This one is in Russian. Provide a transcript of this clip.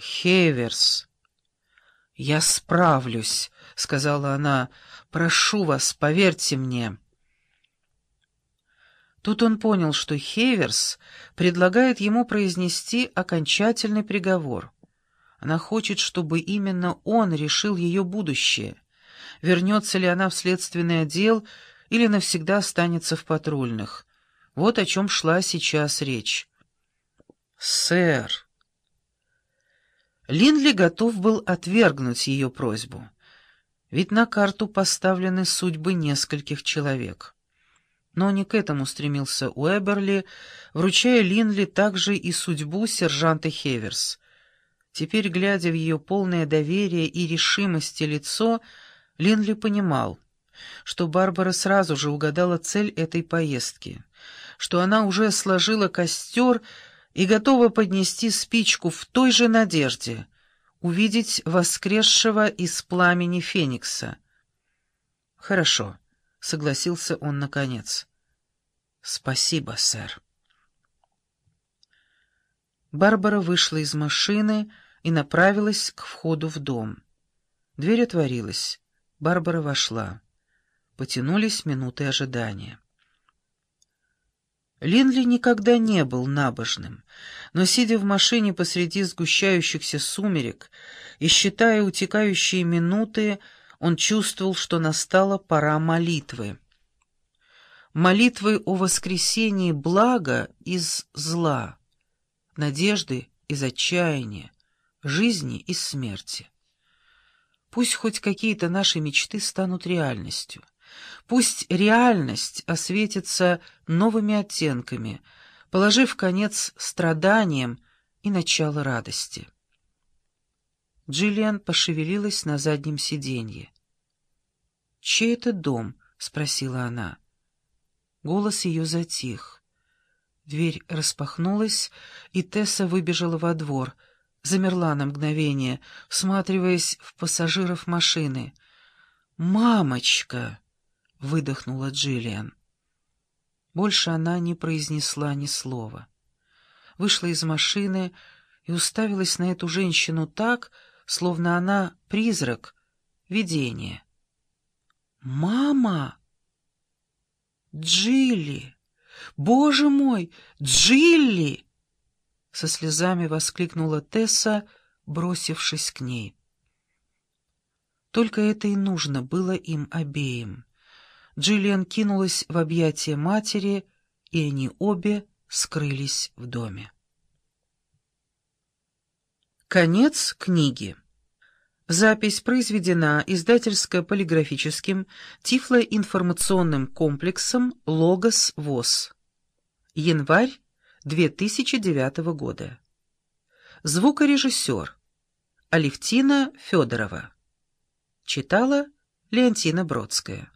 Хеверс. «Я справлюсь», — сказала она. «Прошу вас, поверьте мне». Тут он понял, что Хеверс предлагает ему произнести окончательный приговор. Она хочет, чтобы именно он решил ее будущее. Вернется ли она в следственный отдел или навсегда останется в патрульных. Вот о чем шла сейчас речь. «Сэр!» Линли готов был отвергнуть ее просьбу, ведь на карту поставлены судьбы нескольких человек. Но не к этому стремился Уэберли, вручая Линли также и судьбу сержанта Хеверс. Теперь, глядя в ее полное доверие и решимости лицо, Линли понимал, что Барбара сразу же угадала цель этой поездки, что она уже сложила костер и готова поднести спичку в той же надежде — увидеть воскресшего из пламени Феникса. «Хорошо», — согласился он наконец. «Спасибо, сэр». Барбара вышла из машины и направилась к входу в дом. Дверь отворилась. Барбара вошла. Потянулись минуты ожидания. Линли никогда не был набожным, но, сидя в машине посреди сгущающихся сумерек и считая утекающие минуты, он чувствовал, что настала пора молитвы. Молитвы о воскресении блага из зла, надежды из отчаяния, жизни из смерти. Пусть хоть какие-то наши мечты станут реальностью. Пусть реальность осветится новыми оттенками, положив конец страданиям и начало радости. Джиллиан пошевелилась на заднем сиденье. «Чей это дом?» — спросила она. Голос ее затих. Дверь распахнулась, и Тесса выбежала во двор, замерла на мгновение, всматриваясь в пассажиров машины. «Мамочка!» — выдохнула Джиллиан. Больше она не произнесла ни слова. Вышла из машины и уставилась на эту женщину так, словно она призрак, видение. «Мама! Джилли! Боже мой, Джилли!» Со слезами воскликнула Тесса, бросившись к ней. Только это и нужно было им обеим. Джиллиан кинулась в объятия матери, и они обе скрылись в доме. Конец книги. Запись произведена издательско-полиграфическим тифлоинформационным комплексом «Логос ВОЗ». Январь 2009 года. Звукорежиссер Алевтина Федорова. Читала Леонтина Бродская.